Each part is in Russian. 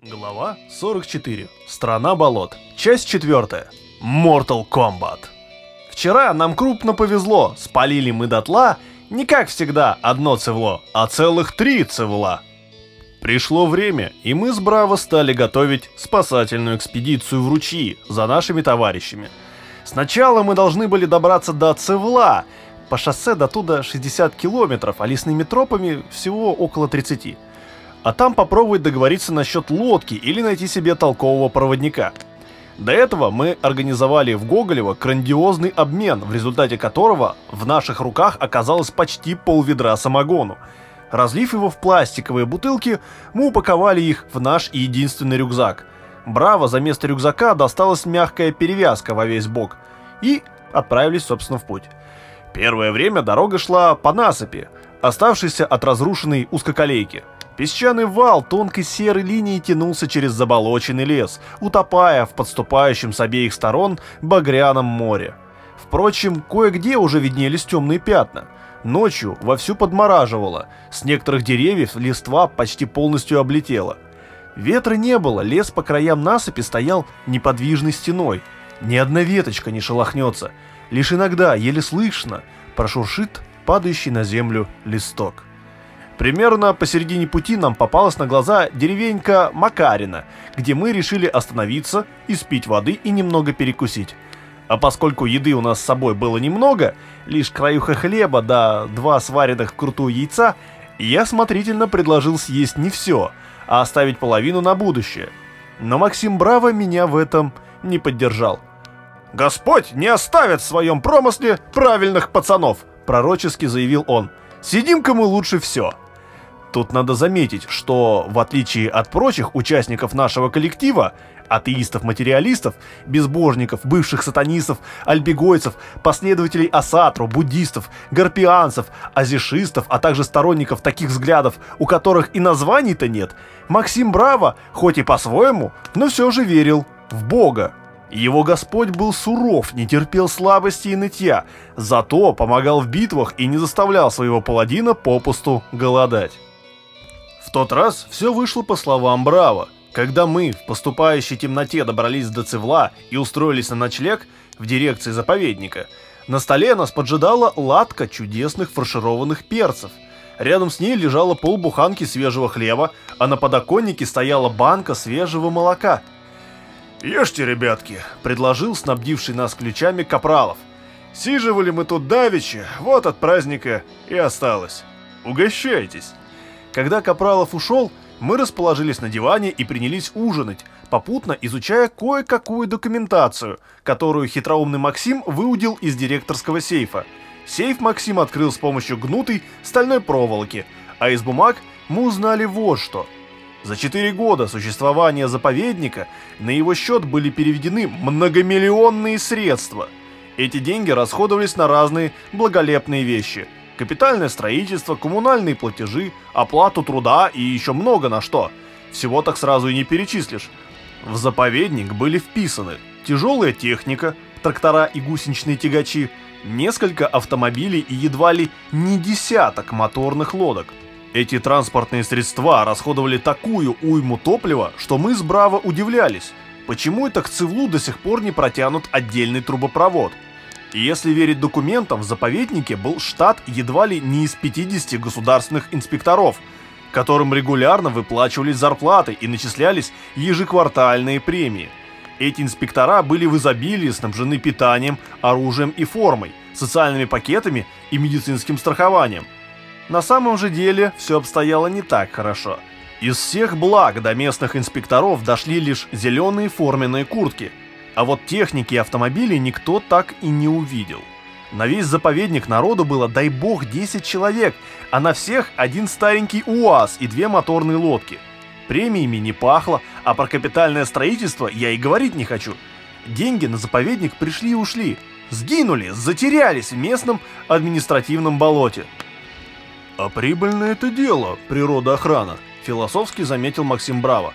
Глава 44. Страна болот. Часть 4. Mortal Kombat. Вчера нам крупно повезло, спалили мы дотла, не как всегда одно цевло, а целых три цевла. Пришло время, и мы с Браво стали готовить спасательную экспедицию в ручьи за нашими товарищами. Сначала мы должны были добраться до Цевла, по шоссе до туда 60 километров, а лесными тропами всего около 30 а там попробовать договориться насчет лодки или найти себе толкового проводника. До этого мы организовали в Гоголево грандиозный обмен, в результате которого в наших руках оказалось почти полведра самогону. Разлив его в пластиковые бутылки, мы упаковали их в наш единственный рюкзак. Браво, за место рюкзака досталась мягкая перевязка во весь бок. И отправились, собственно, в путь. Первое время дорога шла по насыпи, оставшейся от разрушенной узкоколейки – Песчаный вал тонкой серой линией тянулся через заболоченный лес, утопая в подступающем с обеих сторон багряном море. Впрочем, кое-где уже виднелись темные пятна. Ночью вовсю подмораживало, с некоторых деревьев листва почти полностью облетела. Ветра не было, лес по краям насыпи стоял неподвижной стеной. Ни одна веточка не шелохнется, лишь иногда, еле слышно, прошуршит падающий на землю листок. Примерно посередине пути нам попалась на глаза деревенька Макарина, где мы решили остановиться, испить воды и немного перекусить. А поскольку еды у нас с собой было немного, лишь краюха хлеба да два сваренных вкрутую яйца, я смотрительно предложил съесть не все, а оставить половину на будущее. Но Максим Браво меня в этом не поддержал. «Господь не оставит в своем промысле правильных пацанов!» – пророчески заявил он. «Сидим-ка мы лучше все!» Тут надо заметить, что в отличие от прочих участников нашего коллектива, атеистов-материалистов, безбожников, бывших сатанистов, альбегойцев, последователей асатру, буддистов, гарпианцев, азишистов, а также сторонников таких взглядов, у которых и названий-то нет, Максим Браво, хоть и по-своему, но все же верил в Бога. Его Господь был суров, не терпел слабости и нытья, зато помогал в битвах и не заставлял своего паладина попусту голодать. В тот раз все вышло по словам Браво. Когда мы в поступающей темноте добрались до Цевла и устроились на ночлег в дирекции заповедника, на столе нас поджидала латка чудесных фаршированных перцев. Рядом с ней лежала полбуханки свежего хлеба, а на подоконнике стояла банка свежего молока. «Ешьте, ребятки», — предложил снабдивший нас ключами Капралов. «Сиживали мы тут давеча, вот от праздника и осталось. Угощайтесь». Когда Капралов ушел, мы расположились на диване и принялись ужинать, попутно изучая кое-какую документацию, которую хитроумный Максим выудил из директорского сейфа. Сейф Максим открыл с помощью гнутой стальной проволоки, а из бумаг мы узнали вот что. За 4 года существования заповедника на его счет были переведены многомиллионные средства. Эти деньги расходовались на разные благолепные вещи – капитальное строительство, коммунальные платежи, оплату труда и еще много на что. Всего так сразу и не перечислишь. В заповедник были вписаны тяжелая техника, трактора и гусеничные тягачи, несколько автомобилей и едва ли не десяток моторных лодок. Эти транспортные средства расходовали такую уйму топлива, что мы с Браво удивлялись, почему это к Цивлу до сих пор не протянут отдельный трубопровод – и если верить документам, в заповеднике был штат едва ли не из 50 государственных инспекторов, которым регулярно выплачивались зарплаты и начислялись ежеквартальные премии. Эти инспектора были в изобилии снабжены питанием, оружием и формой, социальными пакетами и медицинским страхованием. На самом же деле все обстояло не так хорошо. Из всех благ до местных инспекторов дошли лишь зеленые форменные куртки – а вот техники и автомобилей никто так и не увидел. На весь заповедник народу было, дай бог, 10 человек, а на всех один старенький УАЗ и две моторные лодки. Премиями не пахло, а про капитальное строительство я и говорить не хочу. Деньги на заповедник пришли и ушли. Сгинули, затерялись в местном административном болоте. «А прибыльное это дело, природоохрана», — философски заметил Максим Браво.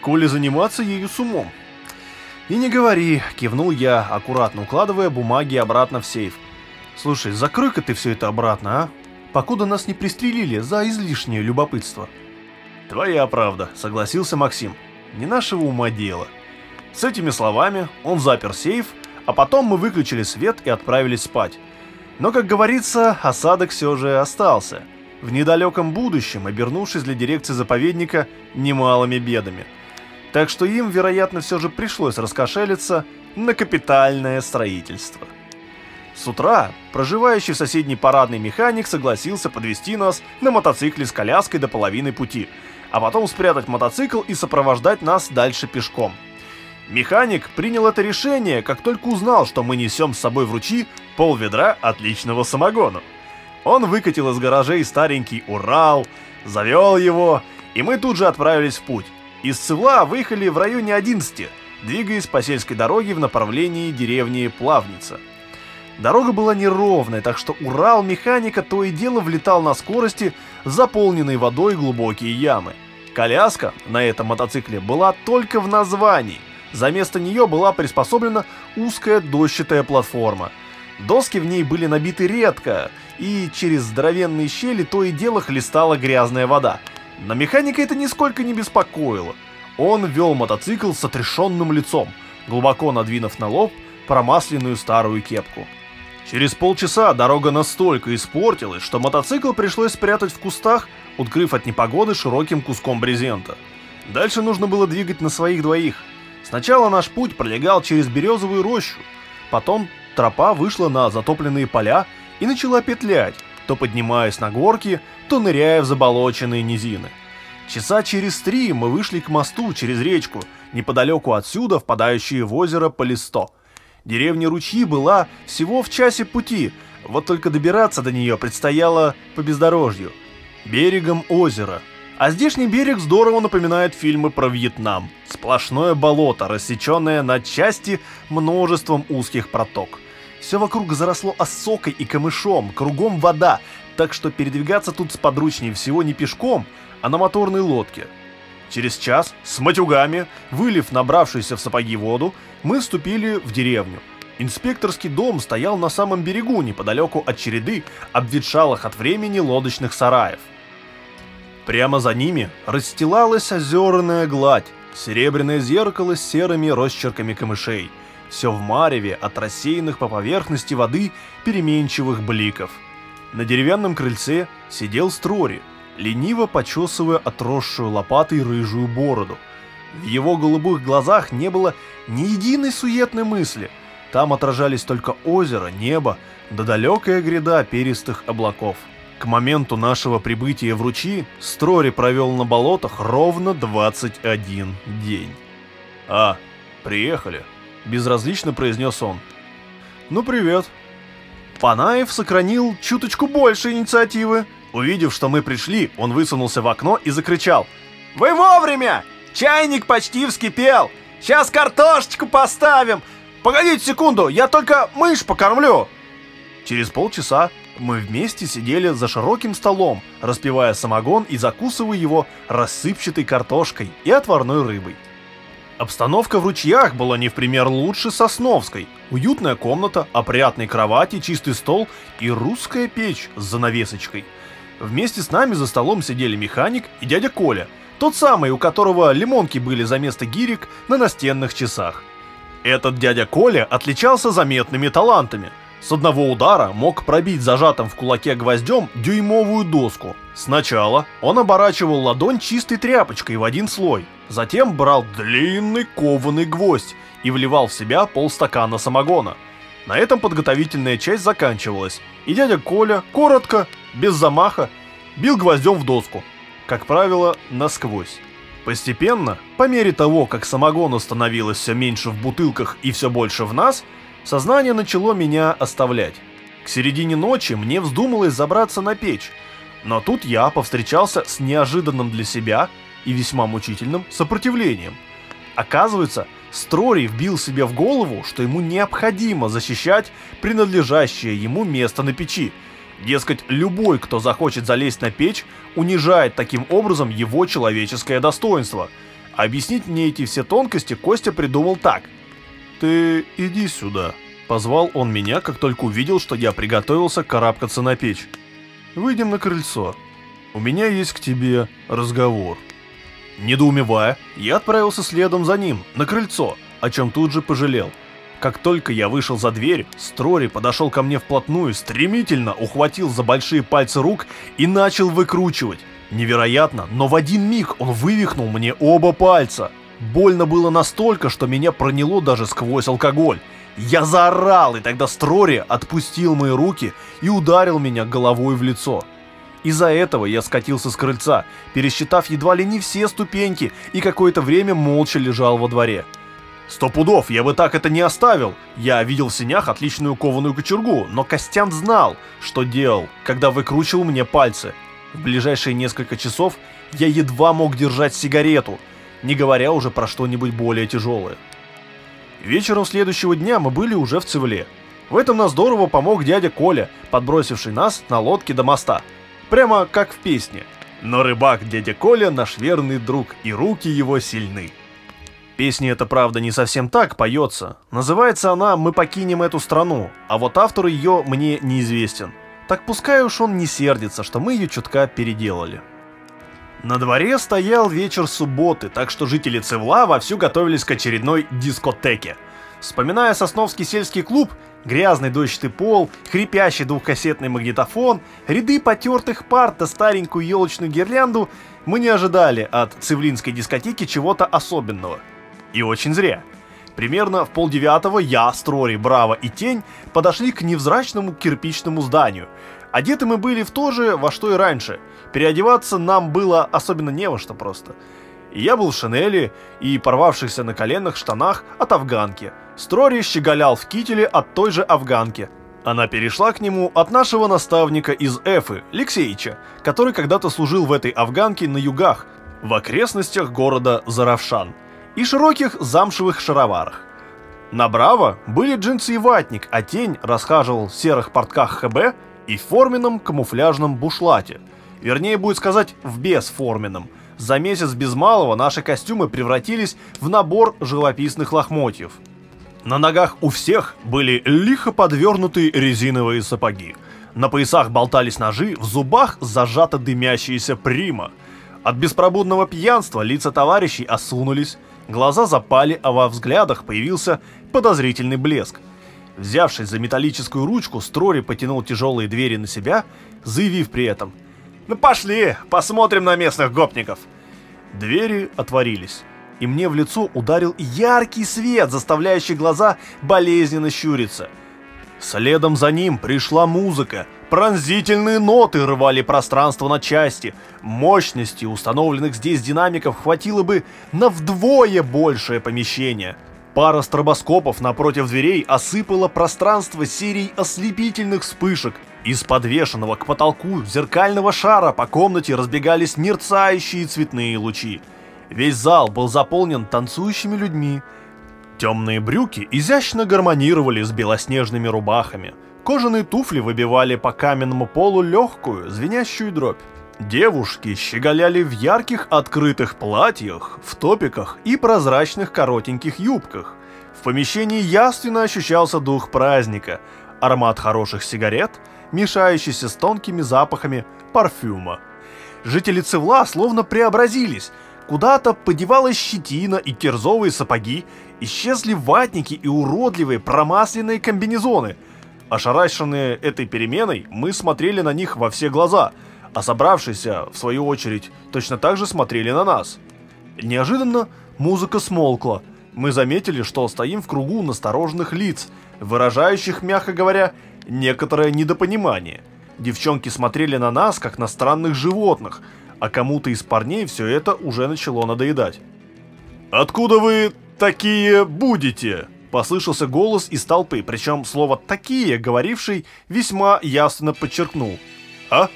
«Коли заниматься ею с умом, «И не говори», — кивнул я, аккуратно укладывая бумаги обратно в сейф. «Слушай, закрой-ка ты все это обратно, а? Покуда нас не пристрелили за излишнее любопытство». «Твоя правда», — согласился Максим. не нашего ума дело. С этими словами он запер сейф, а потом мы выключили свет и отправились спать. Но, как говорится, осадок все же остался. В недалеком будущем, обернувшись для дирекции заповедника немалыми бедами. Так что им, вероятно, все же пришлось раскошелиться на капитальное строительство. С утра проживающий в соседней парадный механик согласился подвести нас на мотоцикле с коляской до половины пути, а потом спрятать мотоцикл и сопровождать нас дальше пешком. Механик принял это решение, как только узнал, что мы несем с собой в ручьи пол ведра отличного самогона. Он выкатил из гаражей старенький Урал, завел его, и мы тут же отправились в путь. Из Цевла выехали в районе 11, двигаясь по сельской дороге в направлении деревни Плавница. Дорога была неровная, так что Урал механика то и дело влетал на скорости заполненной водой глубокие ямы. Коляска на этом мотоцикле была только в названии. За место нее была приспособлена узкая дощатая платформа. Доски в ней были набиты редко, и через здоровенные щели то и дело хлестала грязная вода. Но механика это нисколько не беспокоило. Он вел мотоцикл с отрешенным лицом, глубоко надвинув на лоб промасленную старую кепку. Через полчаса дорога настолько испортилась, что мотоцикл пришлось спрятать в кустах, открыв от непогоды широким куском брезента. Дальше нужно было двигать на своих двоих. Сначала наш путь пролегал через березовую рощу, потом тропа вышла на затопленные поля и начала петлять, то поднимаясь на горки, то ныряя в заболоченные низины. Часа через три мы вышли к мосту через речку, неподалеку отсюда впадающие в озеро Полисто – Деревня Ручьи была всего в часе пути, вот только добираться до нее предстояло по бездорожью, берегом озера. А здешний берег здорово напоминает фильмы про Вьетнам. Сплошное болото, рассеченное на части множеством узких проток. Все вокруг заросло осокой и камышом, кругом вода, так что передвигаться тут сподручнее всего не пешком, а на моторной лодке. Через час, с матюгами, вылив набравшуюся в сапоги воду, мы вступили в деревню. Инспекторский дом стоял на самом берегу, неподалеку от череды, обветшалых от времени лодочных сараев. Прямо за ними расстилалась озерная гладь, серебряное зеркало с серыми росчерками камышей, все в мареве от рассеянных по поверхности воды переменчивых бликов. На деревянном крыльце сидел Строри, лениво почесывая отросшую лопатой рыжую бороду. В его голубых глазах не было ни единой суетной мысли. Там отражались только озеро, небо, да далекая гряда перистых облаков. К моменту нашего прибытия в ручьи Строри провел на болотах ровно 21 день. «А, приехали», — безразлично произнес он. «Ну, привет». Панаев сохранил чуточку больше инициативы. Увидев, что мы пришли, он высунулся в окно и закричал. «Вы вовремя! Чайник почти вскипел! Сейчас картошечку поставим! Погодите секунду, я только мышь покормлю!» Через полчаса мы вместе сидели за широким столом, распивая самогон и закусывая его рассыпчатой картошкой и отварной рыбой. Обстановка в ручьях была не в пример лучше Сосновской. Уютная комната, опрятные кровати, чистый стол и русская печь с занавесочкой – Вместе с нами за столом сидели механик и дядя Коля, тот самый, у которого лимонки были за место гирек на настенных часах. Этот дядя Коля отличался заметными талантами. С одного удара мог пробить зажатым в кулаке гвоздем дюймовую доску. Сначала он оборачивал ладонь чистой тряпочкой в один слой, затем брал длинный кованый гвоздь и вливал в себя полстакана самогона. На этом подготовительная часть заканчивалась, и дядя Коля коротко без замаха, бил гвоздем в доску, как правило, насквозь. Постепенно, по мере того, как самогона становилось все меньше в бутылках и все больше в нас, сознание начало меня оставлять. К середине ночи мне вздумалось забраться на печь, но тут я повстречался с неожиданным для себя и весьма мучительным сопротивлением. Оказывается, Строри вбил себе в голову, что ему необходимо защищать принадлежащее ему место на печи, Дескать, любой, кто захочет залезть на печь, унижает таким образом его человеческое достоинство. Объяснить мне эти все тонкости Костя придумал так. «Ты иди сюда», — позвал он меня, как только увидел, что я приготовился карабкаться на печь. «Выйдем на крыльцо. У меня есть к тебе разговор». Недоумевая, я отправился следом за ним, на крыльцо, о чем тут же пожалел. Как только я вышел за дверь, Строри подошел ко мне вплотную, стремительно ухватил за большие пальцы рук и начал выкручивать. Невероятно, но в один миг он вывихнул мне оба пальца. Больно было настолько, что меня проняло даже сквозь алкоголь. Я заорал, и тогда Строри отпустил мои руки и ударил меня головой в лицо. Из-за этого я скатился с крыльца, пересчитав едва ли не все ступеньки, и какое-то время молча лежал во дворе. Сто пудов, я бы так это не оставил. Я видел в синях отличную кованую кочергу, но Костян знал, что делал, когда выкручивал мне пальцы. В ближайшие несколько часов я едва мог держать сигарету, не говоря уже про что-нибудь более тяжелое. Вечером следующего дня мы были уже в Цивле. В этом нас здорово помог дядя Коля, подбросивший нас на лодке до моста. Прямо как в песне. Но рыбак дядя Коля наш верный друг, и руки его сильны. Песня эта, правда, не совсем так поется. Называется она «Мы покинем эту страну», а вот автор ее мне неизвестен. Так пускай уж он не сердится, что мы ее чутка переделали. На дворе стоял вечер субботы, так что жители Цевла вовсю готовились к очередной дискотеке. Вспоминая Сосновский сельский клуб, грязный дощатый пол, хрипящий двухкассетный магнитофон, ряды потертых парт да старенькую елочную гирлянду, мы не ожидали от цивлинской дискотеки чего-то особенного. И очень зря. Примерно в полдевятого я, Строри, Браво и Тень подошли к невзрачному кирпичному зданию. Одеты мы были в то же, во что и раньше – Переодеваться нам было особенно не во что просто. И я был в шинели и порвавшихся на коленных штанах от афганки. Строри щеголял в кителе от той же афганки. Она перешла к нему от нашего наставника из Эфы, Лексеича, который когда-то служил в этой афганке на югах, в окрестностях города Заравшан, и широких замшевых шароварах. На Браво были джинсы и ватник, а тень расхаживал в серых портках ХБ и форменном камуфляжном бушлате – Вернее, будет сказать, в бесформенном. За месяц без малого наши костюмы превратились в набор живописных лохмотьев. На ногах у всех были лихо подвернутые резиновые сапоги. На поясах болтались ножи, в зубах зажата дымящаяся прима. От беспробудного пьянства лица товарищей осунулись, глаза запали, а во взглядах появился подозрительный блеск. Взявшись за металлическую ручку, Строри потянул тяжелые двери на себя, заявив при этом – ну пошли, посмотрим на местных гопников. Двери отворились, и мне в лицо ударил яркий свет, заставляющий глаза болезненно щуриться. Следом за ним пришла музыка. Пронзительные ноты рвали пространство на части. Мощности установленных здесь динамиков хватило бы на вдвое большее помещение. Пара стробоскопов напротив дверей осыпала пространство серией ослепительных вспышек – из подвешенного к потолку зеркального шара по комнате разбегались мерцающие цветные лучи. Весь зал был заполнен танцующими людьми. Темные брюки изящно гармонировали с белоснежными рубахами. Кожаные туфли выбивали по каменному полу легкую, звенящую дробь. Девушки щеголяли в ярких открытых платьях, в топиках и прозрачных коротеньких юбках. В помещении ясно ощущался дух праздника, аромат хороших сигарет – мешающийся с тонкими запахами парфюма. Жители Цевла словно преобразились. Куда-то подевалась щетина и кирзовые сапоги, исчезли ватники и уродливые промасленные комбинезоны. Ошарашенные этой переменой, мы смотрели на них во все глаза, а собравшиеся, в свою очередь, точно так же смотрели на нас. Неожиданно музыка смолкла. Мы заметили, что стоим в кругу настороженных лиц, выражающих, мягко говоря, некоторое недопонимание. Девчонки смотрели на нас, как на странных животных, а кому-то из парней все это уже начало надоедать. «Откуда вы такие будете?» Послышался голос из толпы, причем слово «такие», говоривший, весьма ясно подчеркнул. «А?»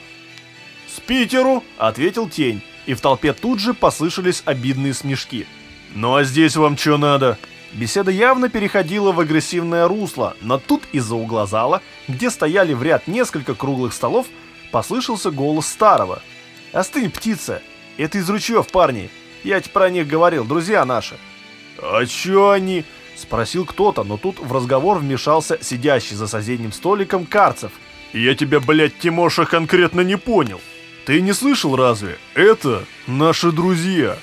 «С Питеру!» — ответил тень, и в толпе тут же послышались обидные смешки. «Ну а здесь вам что надо?» Беседа явно переходила в агрессивное русло, но тут из-за угла зала, где стояли в ряд несколько круглых столов, послышался голос старого. «Остынь, птица! Это из ручьев, парни! Я тебе про них говорил, друзья наши!» «А чё они?» — спросил кто-то, но тут в разговор вмешался сидящий за соседним столиком Карцев. «Я тебя, блядь, Тимоша, конкретно не понял. Ты не слышал разве? Это наши друзья!»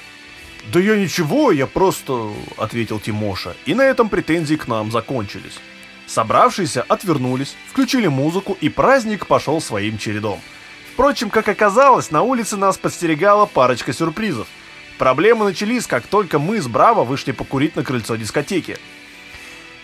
«Да я ничего, я просто...» — ответил Тимоша, и на этом претензии к нам закончились. Собравшиеся отвернулись, включили музыку, и праздник пошел своим чередом. Впрочем, как оказалось, на улице нас подстерегала парочка сюрпризов. Проблемы начались, как только мы с Браво вышли покурить на крыльцо дискотеки.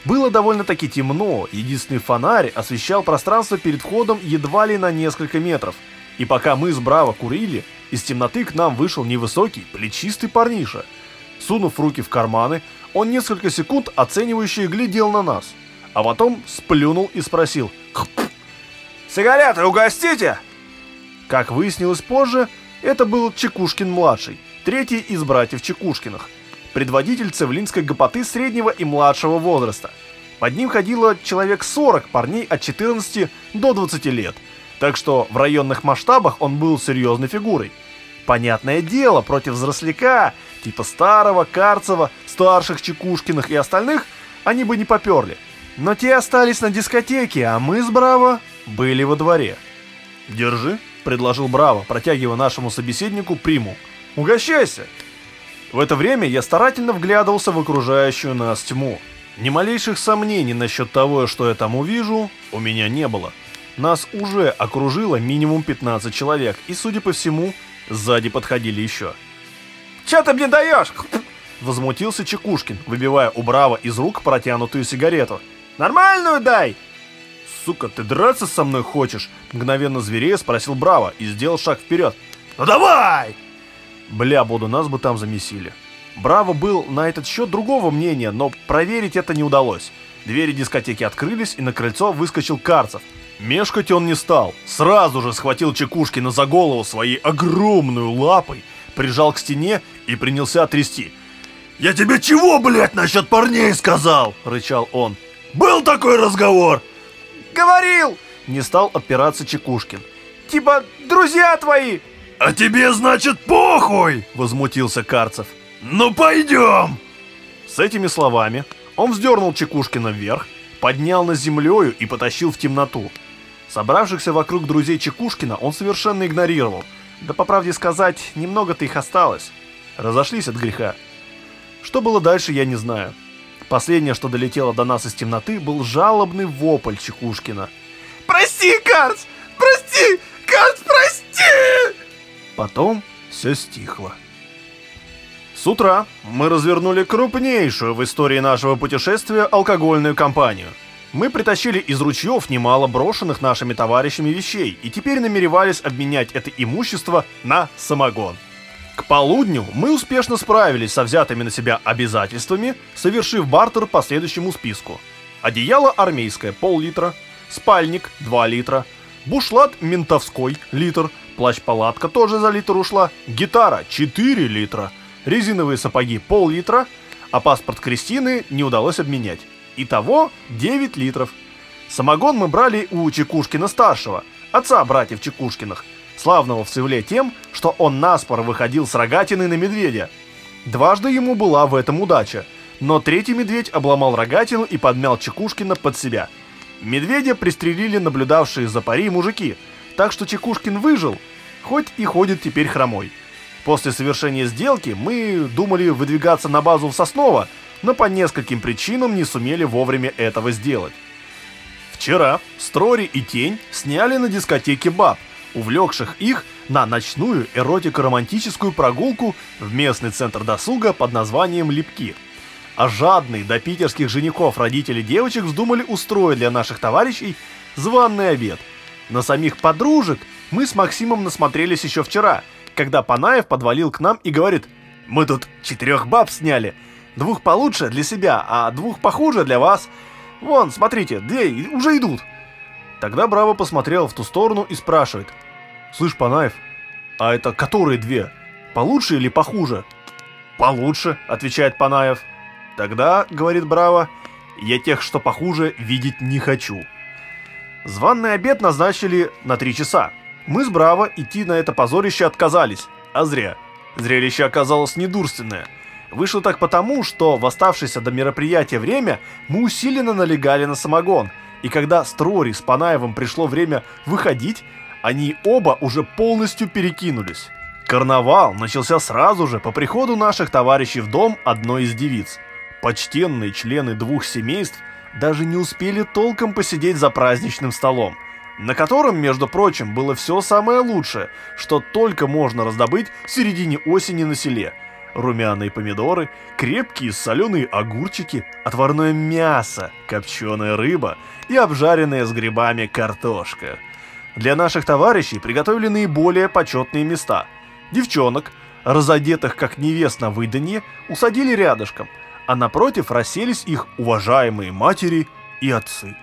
Было довольно-таки темно, единственный фонарь освещал пространство перед входом едва ли на несколько метров. И пока мы с Браво курили, из темноты к нам вышел невысокий, плечистый парниша. Сунув руки в карманы, он несколько секунд оценивающе глядел на нас, а потом сплюнул и спросил «Сигареты угостите?» Как выяснилось позже, это был Чекушкин-младший, третий из братьев Чекушкиных, предводитель цевлинской гопоты среднего и младшего возраста. Под ним ходило человек 40 парней от 14 до 20 лет, так что в районных масштабах он был серьезной фигурой. Понятное дело, против взросляка, типа Старого, Карцева, старших Чекушкиных и остальных, они бы не поперли. Но те остались на дискотеке, а мы с Браво были во дворе. «Держи», — предложил Браво, протягивая нашему собеседнику приму. «Угощайся!» В это время я старательно вглядывался в окружающую нас тьму. Ни малейших сомнений насчет того, что я там увижу, у меня не было. Нас уже окружило минимум 15 человек, и, судя по всему, сзади подходили еще. «Че ты мне даешь?» Возмутился Чекушкин, выбивая у Браво из рук протянутую сигарету. «Нормальную дай!» «Сука, ты драться со мной хочешь?» Мгновенно зверея спросил Браво и сделал шаг вперед. «Ну давай!» Бля, буду, нас бы там замесили. Браво был на этот счет другого мнения, но проверить это не удалось. Двери дискотеки открылись, и на крыльцо выскочил Карцев. Мешкать он не стал. Сразу же схватил Чекушкина за голову своей огромной лапой, прижал к стене и принялся трясти. «Я тебе чего, блядь, насчет парней сказал?» — рычал он. «Был такой разговор?» говорил!» Не стал отпираться Чекушкин. «Типа, друзья твои!» «А тебе, значит, похуй!» Возмутился Карцев. «Ну пойдем!» С этими словами он вздернул Чекушкина вверх, поднял на землею и потащил в темноту. Собравшихся вокруг друзей Чекушкина он совершенно игнорировал. Да по правде сказать, немного-то их осталось. Разошлись от греха. Что было дальше, я не знаю. Последнее, что долетело до нас из темноты, был жалобный вопль Чекушкина. «Прости, Карц! Прости! Карц, прости!» Потом все стихло. С утра мы развернули крупнейшую в истории нашего путешествия алкогольную кампанию. Мы притащили из ручьев немало брошенных нашими товарищами вещей и теперь намеревались обменять это имущество на самогон. К полудню мы успешно справились со взятыми на себя обязательствами, совершив бартер по следующему списку. Одеяло армейское – пол-литра, спальник – 2 литра, бушлат ментовской – литр, плащ-палатка тоже за литр ушла, гитара – 4 литра, резиновые сапоги – пол-литра, а паспорт Кристины не удалось обменять. Итого 9 литров. Самогон мы брали у Чекушкина-старшего, отца братьев Чекушкиных – славного в Цивле тем, что он наспор выходил с рогатины на медведя. Дважды ему была в этом удача, но третий медведь обломал рогатину и подмял Чекушкина под себя. Медведя пристрелили наблюдавшие за пари мужики, так что Чекушкин выжил, хоть и ходит теперь хромой. После совершения сделки мы думали выдвигаться на базу в Сосново, но по нескольким причинам не сумели вовремя этого сделать. Вчера Строри и Тень сняли на дискотеке баб, увлекших их на ночную эротико-романтическую прогулку в местный центр досуга под названием Липки. А жадные до питерских женихов родители девочек вздумали устроить для наших товарищей званный обед. На самих подружек мы с Максимом насмотрелись еще вчера, когда Панаев подвалил к нам и говорит «Мы тут четырех баб сняли, двух получше для себя, а двух похуже для вас. Вон, смотрите, две уже идут». Тогда Браво посмотрел в ту сторону и спрашивает. «Слышь, Панаев, а это которые две? Получше или похуже?» «Получше», — отвечает Панаев. «Тогда, — говорит Браво, — я тех, что похуже, видеть не хочу». Званный обед назначили на три часа. Мы с Браво идти на это позорище отказались, а зря. Зрелище оказалось недурственное. Вышло так потому, что в оставшееся до мероприятия время мы усиленно налегали на самогон — и когда Строри с Панаевым пришло время выходить, они оба уже полностью перекинулись. Карнавал начался сразу же по приходу наших товарищей в дом одной из девиц. Почтенные члены двух семейств даже не успели толком посидеть за праздничным столом, на котором, между прочим, было все самое лучшее, что только можно раздобыть в середине осени на селе. Румяные помидоры, крепкие соленые огурчики, отварное мясо, копченая рыба и обжаренная с грибами картошка. Для наших товарищей приготовили наиболее почетные места. Девчонок, разодетых как невест на выданье, усадили рядышком – а напротив расселись их уважаемые матери и отцы.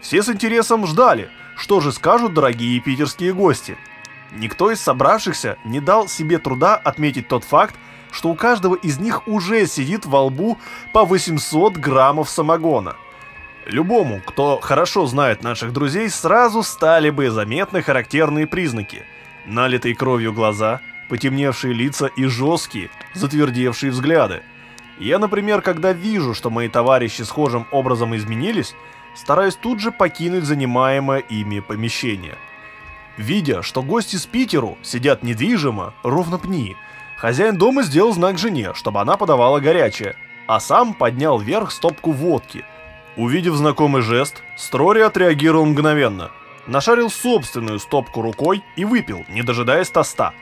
Все с интересом ждали, что же скажут дорогие питерские гости. Никто из собравшихся не дал себе труда отметить тот факт, что у каждого из них уже сидит во лбу по 800 граммов самогона. Любому, кто хорошо знает наших друзей, сразу стали бы заметны характерные признаки. Налитые кровью глаза, потемневшие лица и жесткие, затвердевшие взгляды – я, например, когда вижу, что мои товарищи схожим образом изменились, стараюсь тут же покинуть занимаемое ими помещение. Видя, что гости с Питеру сидят недвижимо, ровно пни, хозяин дома сделал знак жене, чтобы она подавала горячее, а сам поднял вверх стопку водки. Увидев знакомый жест, Строри отреагировал мгновенно. Нашарил собственную стопку рукой и выпил, не дожидаясь тоста.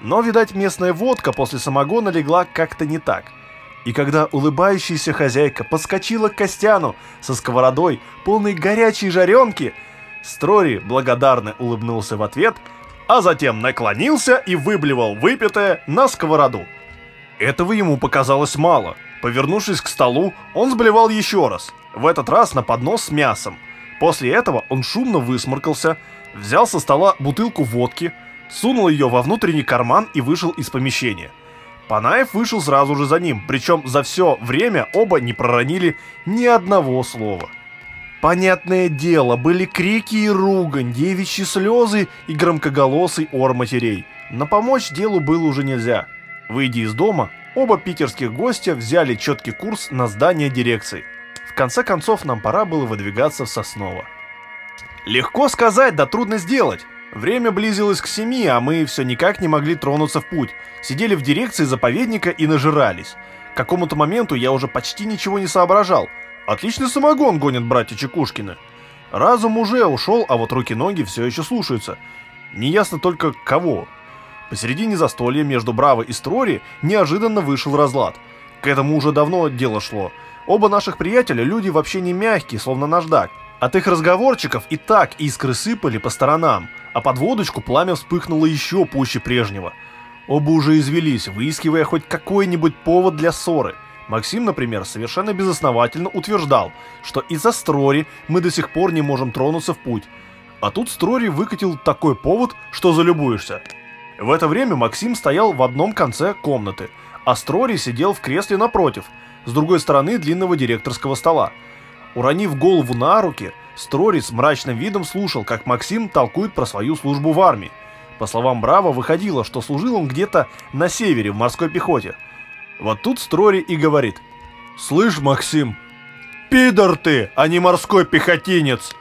Но, видать, местная водка после самогона легла как-то не так – и когда улыбающаяся хозяйка подскочила к Костяну со сковородой, полной горячей жаренки, Строри благодарно улыбнулся в ответ, а затем наклонился и выблевал выпитое на сковороду. Этого ему показалось мало. Повернувшись к столу, он сблевал еще раз, в этот раз на поднос с мясом. После этого он шумно высморкался, взял со стола бутылку водки, сунул ее во внутренний карман и вышел из помещения – Панаев вышел сразу же за ним, причем за все время оба не проронили ни одного слова. Понятное дело, были крики и ругань, девичьи слезы и громкоголосый ор матерей. Но помочь делу было уже нельзя. Выйдя из дома, оба питерских гостя взяли четкий курс на здание дирекции. В конце концов, нам пора было выдвигаться в Сосново. Легко сказать, да трудно сделать. Время близилось к семи, а мы все никак не могли тронуться в путь. Сидели в дирекции заповедника и нажирались. К какому-то моменту я уже почти ничего не соображал. Отличный самогон гонят братья Чекушкины. Разум уже ушел, а вот руки-ноги все еще слушаются. Неясно только кого. Посередине застолья между Браво и Строри неожиданно вышел разлад. К этому уже давно дело шло. Оба наших приятеля люди вообще не мягкие, словно наждак. От их разговорчиков и так искры сыпали по сторонам, а под водочку пламя вспыхнуло еще пуще прежнего. Оба уже извелись, выискивая хоть какой-нибудь повод для ссоры. Максим, например, совершенно безосновательно утверждал, что из-за Строри мы до сих пор не можем тронуться в путь. А тут Строри выкатил такой повод, что залюбуешься. В это время Максим стоял в одном конце комнаты, а Строри сидел в кресле напротив, с другой стороны длинного директорского стола. Уронив голову на руки, Строри с мрачным видом слушал, как Максим толкует про свою службу в армии. По словам Браво, выходило, что служил он где-то на севере в морской пехоте. Вот тут Строри и говорит. «Слышь, Максим, пидор ты, а не морской пехотинец!»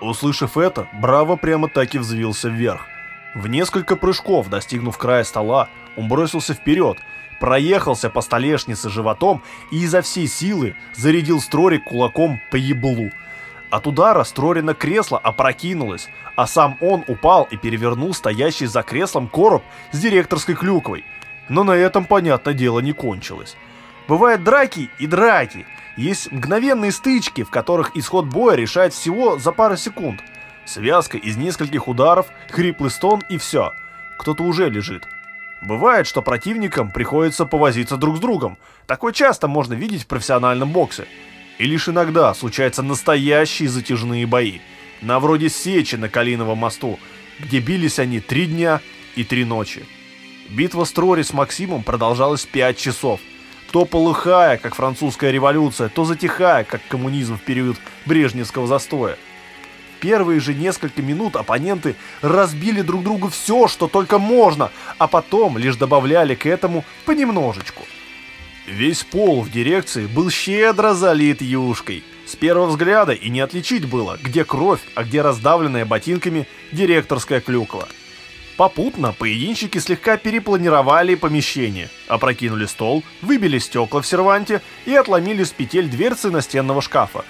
Услышав это, Браво прямо так и взвился вверх. В несколько прыжков, достигнув края стола, он бросился вперед, проехался по столешнице животом и изо всей силы зарядил Строрик кулаком по еблу. От удара Строрина кресло опрокинулось, а сам он упал и перевернул стоящий за креслом короб с директорской клюквой. Но на этом, понятное дело, не кончилось. Бывают драки и драки. Есть мгновенные стычки, в которых исход боя решает всего за пару секунд. Связка из нескольких ударов, хриплый стон и все. Кто-то уже лежит. Бывает, что противникам приходится повозиться друг с другом. Такое часто можно видеть в профессиональном боксе. И лишь иногда случаются настоящие затяжные бои. На вроде сечи на Калиновом мосту, где бились они три дня и три ночи. Битва с Трори с Максимом продолжалась пять часов. То полыхая, как французская революция, то затихая, как коммунизм в период брежневского застоя первые же несколько минут оппоненты разбили друг другу все, что только можно, а потом лишь добавляли к этому понемножечку. Весь пол в дирекции был щедро залит юшкой. С первого взгляда и не отличить было, где кровь, а где раздавленная ботинками директорская клюква. Попутно поединщики слегка перепланировали помещение, опрокинули стол, выбили стекла в серванте и отломили с петель дверцы настенного шкафа.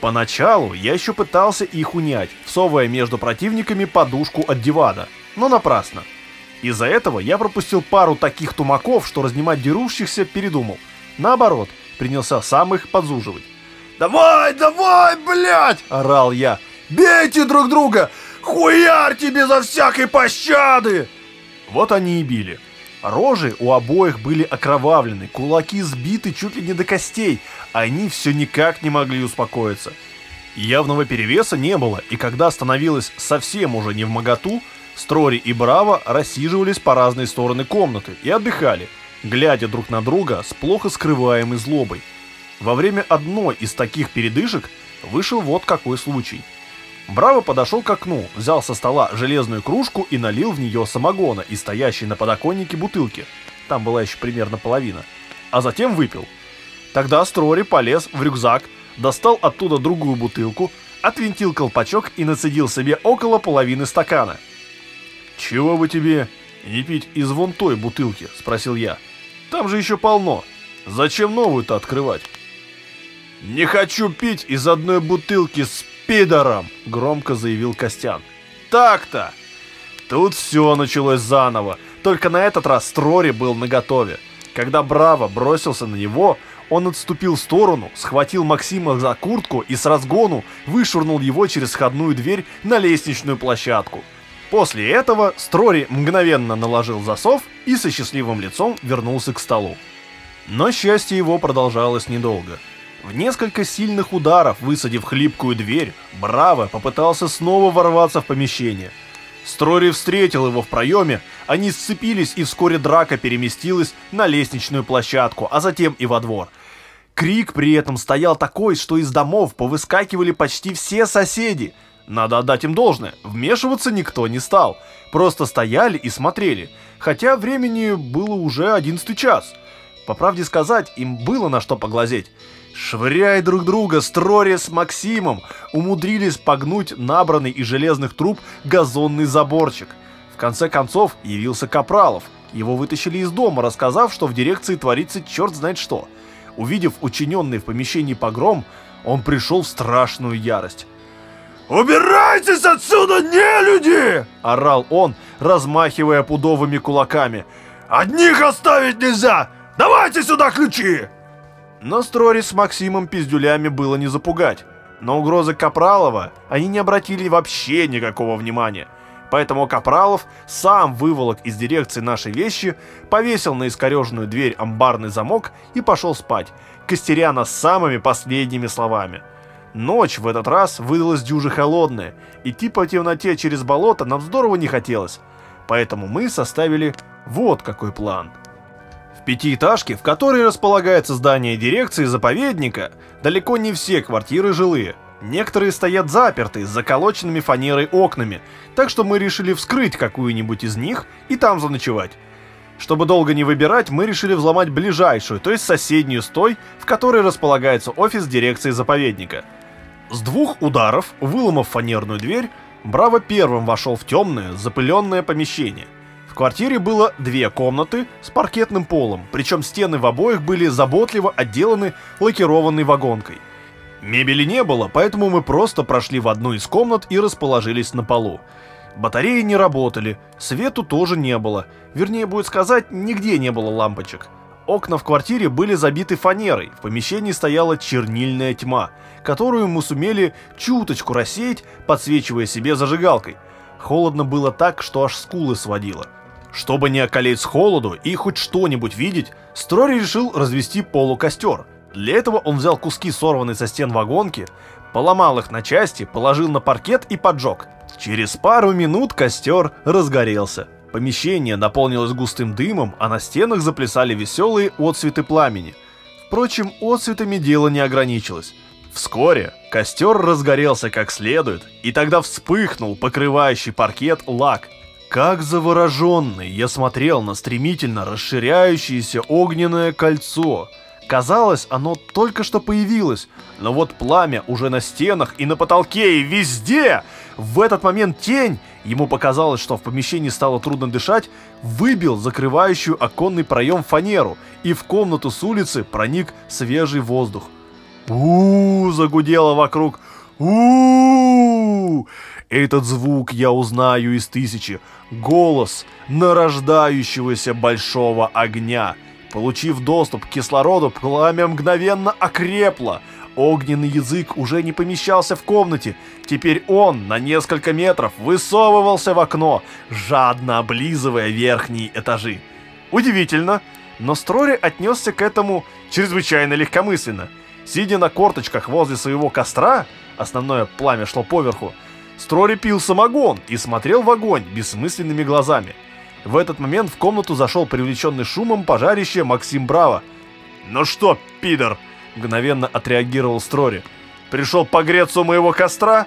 Поначалу я еще пытался их унять, всовывая между противниками подушку от дивана, но напрасно. Из-за этого я пропустил пару таких тумаков, что разнимать дерущихся передумал. Наоборот, принялся сам их подзуживать. «Давай, давай, блядь!» – орал я. «Бейте друг друга! Хуярьте безо всякой пощады!» Вот они и били. Рожи у обоих были окровавлены, кулаки сбиты чуть ли не до костей, они все никак не могли успокоиться. Явного перевеса не было, и когда становилось совсем уже не в моготу, Строри и Браво рассиживались по разные стороны комнаты и отдыхали, глядя друг на друга с плохо скрываемой злобой. Во время одной из таких передышек вышел вот какой случай – Браво подошел к окну, взял со стола железную кружку и налил в нее самогона из стоящей на подоконнике бутылки. Там была еще примерно половина. А затем выпил. Тогда Строри полез в рюкзак, достал оттуда другую бутылку, отвинтил колпачок и нацедил себе около половины стакана. «Чего бы тебе не пить из вон той бутылки?» – спросил я. «Там же еще полно. Зачем новую-то открывать?» «Не хочу пить из одной бутылки с пидором!» — громко заявил Костян. «Так-то!» Тут все началось заново, только на этот раз Строри был наготове. Когда Браво бросился на него, он отступил в сторону, схватил Максима за куртку и с разгону вышвырнул его через входную дверь на лестничную площадку. После этого Строри мгновенно наложил засов и со счастливым лицом вернулся к столу. Но счастье его продолжалось недолго. В несколько сильных ударов, высадив хлипкую дверь, Браво попытался снова ворваться в помещение. Строри встретил его в проеме, они сцепились и вскоре драка переместилась на лестничную площадку, а затем и во двор. Крик при этом стоял такой, что из домов повыскакивали почти все соседи. Надо отдать им должное, вмешиваться никто не стал. Просто стояли и смотрели, хотя времени было уже 11 час. По правде сказать, им было на что поглазеть. Швыряя друг друга, Строри с Максимом умудрились погнуть набранный из железных труб газонный заборчик. В конце концов явился Капралов. Его вытащили из дома, рассказав, что в дирекции творится черт знает что. Увидев учиненный в помещении погром, он пришел в страшную ярость. «Убирайтесь отсюда, не люди!» – орал он, размахивая пудовыми кулаками. «Одних оставить нельзя! Давайте сюда ключи!» Но Строри с Максимом пиздюлями было не запугать. На угрозы Капралова они не обратили вообще никакого внимания. Поэтому Капралов сам выволок из дирекции наши вещи, повесил на искореженную дверь амбарный замок и пошел спать, костеря нас самыми последними словами. Ночь в этот раз выдалась дюже холодная, идти по темноте через болото нам здорово не хотелось. Поэтому мы составили вот какой план – пятиэтажке, в которой располагается здание дирекции заповедника, далеко не все квартиры жилые. Некоторые стоят заперты с заколоченными фанерой окнами, так что мы решили вскрыть какую-нибудь из них и там заночевать. Чтобы долго не выбирать, мы решили взломать ближайшую, то есть соседнюю с той, в которой располагается офис дирекции заповедника. С двух ударов, выломав фанерную дверь, Браво первым вошел в темное, запыленное помещение квартире было две комнаты с паркетным полом, причем стены в обоих были заботливо отделаны лакированной вагонкой. Мебели не было, поэтому мы просто прошли в одну из комнат и расположились на полу. Батареи не работали, свету тоже не было, вернее будет сказать, нигде не было лампочек. Окна в квартире были забиты фанерой, в помещении стояла чернильная тьма, которую мы сумели чуточку рассеять, подсвечивая себе зажигалкой. Холодно было так, что аж скулы сводило. Чтобы не околеть с холоду и хоть что-нибудь видеть, Строри решил развести полукостер. Для этого он взял куски сорванной со стен вагонки, поломал их на части, положил на паркет и поджег. Через пару минут костер разгорелся. Помещение наполнилось густым дымом, а на стенах заплясали веселые отцветы пламени. Впрочем, отцветами дело не ограничилось. Вскоре костер разгорелся как следует, и тогда вспыхнул покрывающий паркет лак, как завороженный я смотрел на стремительно расширяющееся огненное кольцо, Казалось, оно только что появилось, но вот пламя уже на стенах и на потолке и везде. В этот момент тень, ему показалось, что в помещении стало трудно дышать, выбил закрывающую оконный проем фанеру, и в комнату с улицы проник свежий воздух. у, загудело вокруг. -у Этот звук я узнаю из тысячи. Голос нарождающегося большого огня — Получив доступ к кислороду, пламя мгновенно окрепло. Огненный язык уже не помещался в комнате. Теперь он на несколько метров высовывался в окно, жадно облизывая верхние этажи. Удивительно, но Строри отнесся к этому чрезвычайно легкомысленно. Сидя на корточках возле своего костра, основное пламя шло поверху, Строри пил самогон и смотрел в огонь бессмысленными глазами. В этот момент в комнату зашел привлеченный шумом пожарище Максим Браво. «Ну что, пидор?» – мгновенно отреагировал Строри. «Пришел погреться у моего костра?»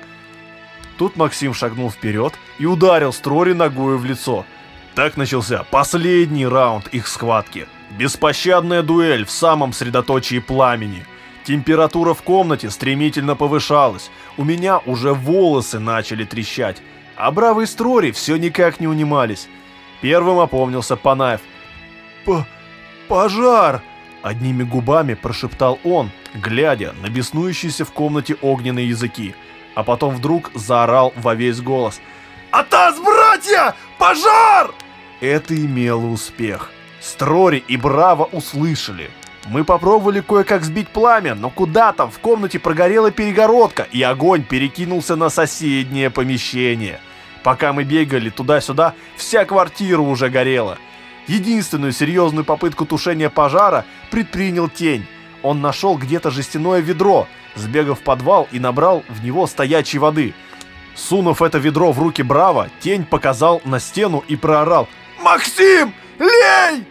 Тут Максим шагнул вперед и ударил Строри ногою в лицо. Так начался последний раунд их схватки. Беспощадная дуэль в самом средоточии пламени. Температура в комнате стремительно повышалась. У меня уже волосы начали трещать. А бравые Строри все никак не унимались. Первым опомнился Панаев. П «Пожар!» Одними губами прошептал он, глядя на беснующиеся в комнате огненные языки. А потом вдруг заорал во весь голос. «Атас, братья! Пожар!» Это имело успех. Строри и Браво услышали. Мы попробовали кое-как сбить пламя, но куда там, в комнате прогорела перегородка, и огонь перекинулся на соседнее помещение – Пока мы бегали туда-сюда, вся квартира уже горела. Единственную серьезную попытку тушения пожара предпринял тень. Он нашел где-то жестяное ведро, сбегав в подвал и набрал в него стоячей воды. Сунув это ведро в руки Браво, тень показал на стену и проорал «Максим, лей!»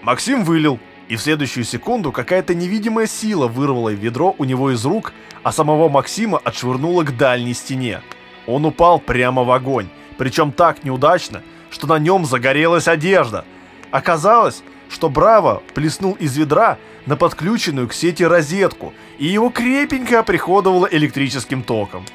Максим вылил, и в следующую секунду какая-то невидимая сила вырвала ведро у него из рук, а самого Максима отшвырнула к дальней стене. Он упал прямо в огонь, причем так неудачно, что на нем загорелась одежда. Оказалось, что Браво плеснул из ведра на подключенную к сети розетку, и его крепенько оприходовало электрическим током.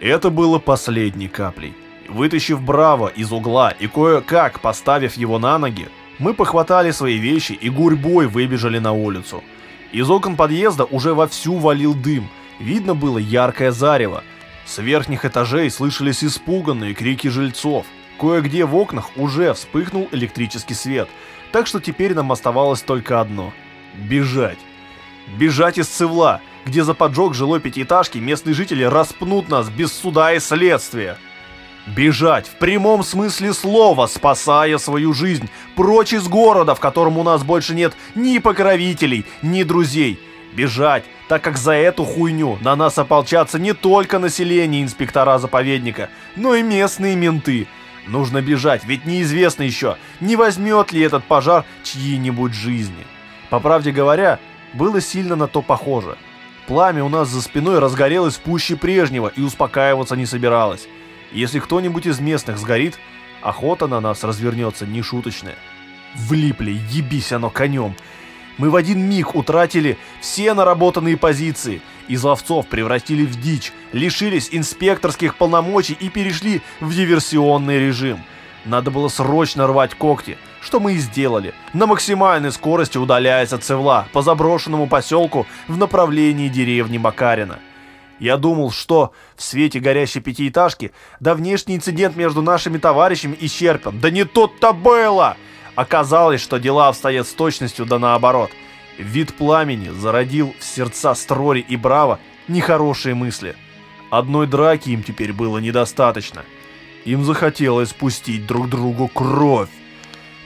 Это было последней каплей. Вытащив Браво из угла и кое-как поставив его на ноги, мы похватали свои вещи и гурьбой выбежали на улицу. Из окон подъезда уже вовсю валил дым, видно было яркое зарево, с верхних этажей слышались испуганные крики жильцов. Кое-где в окнах уже вспыхнул электрический свет, так что теперь нам оставалось только одно – бежать. Бежать из Цивла, где за поджог жилой пятиэтажки местные жители распнут нас без суда и следствия. Бежать в прямом смысле слова, спасая свою жизнь, прочь из города, в котором у нас больше нет ни покровителей, ни друзей – Бежать, так как за эту хуйню на нас ополчатся не только население инспектора заповедника, но и местные менты. Нужно бежать, ведь неизвестно еще, не возьмет ли этот пожар чьи-нибудь жизни. По правде говоря, было сильно на то похоже. Пламя у нас за спиной разгорелось пуще прежнего и успокаиваться не собиралось. Если кто-нибудь из местных сгорит, охота на нас развернется нешуточная. Влипли, ебись оно конем. Мы в один миг утратили все наработанные позиции. Из ловцов превратили в дичь, лишились инспекторских полномочий и перешли в диверсионный режим. Надо было срочно рвать когти, что мы и сделали, на максимальной скорости удаляясь от Цевла по заброшенному поселку в направлении деревни Макарина. Я думал, что в свете горящей пятиэтажки да внешний инцидент между нашими товарищами исчерпан. Да не тут-то было! Оказалось, что дела обстоят с точностью да наоборот. Вид пламени зародил в сердца Строри и Браво нехорошие мысли. Одной драки им теперь было недостаточно. Им захотелось пустить друг другу кровь.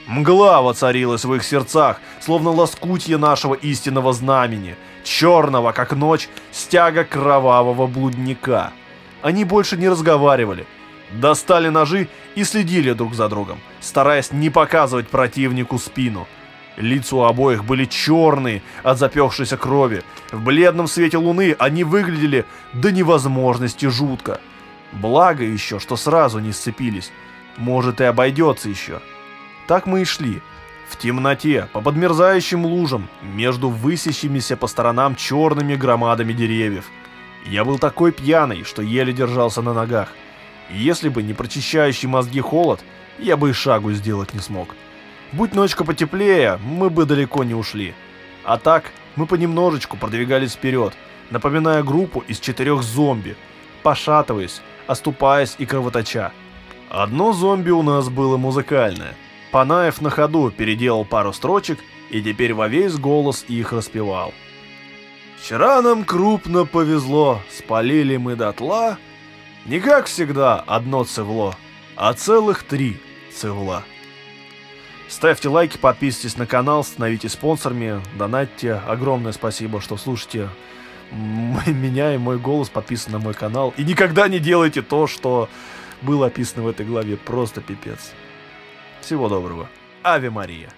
Мгла воцарилась в их сердцах, словно лоскутье нашего истинного знамени, черного, как ночь, стяга кровавого блудника. Они больше не разговаривали, достали ножи и следили друг за другом, стараясь не показывать противнику спину. Лица у обоих были черные от запекшейся крови. В бледном свете луны они выглядели до невозможности жутко. Благо еще, что сразу не сцепились. Может и обойдется еще. Так мы и шли. В темноте, по подмерзающим лужам, между высящимися по сторонам черными громадами деревьев. Я был такой пьяный, что еле держался на ногах. Если бы не прочищающий мозги холод, я бы и шагу сделать не смог. Будь ночка потеплее, мы бы далеко не ушли. А так, мы понемножечку продвигались вперед, напоминая группу из четырех зомби, пошатываясь, оступаясь и кровоточа. Одно зомби у нас было музыкальное. Панаев на ходу переделал пару строчек и теперь во весь голос их распевал. Вчера нам крупно повезло, спалили мы дотла. Не как всегда одно цевло, а целых три цевла. Ставьте лайки, подписывайтесь на канал, становитесь спонсорами, донатьте. Огромное спасибо, что слушаете меня и мой голос, подписан на мой канал. И никогда не делайте то, что было описано в этой главе. Просто пипец. Всего доброго. Ави Мария.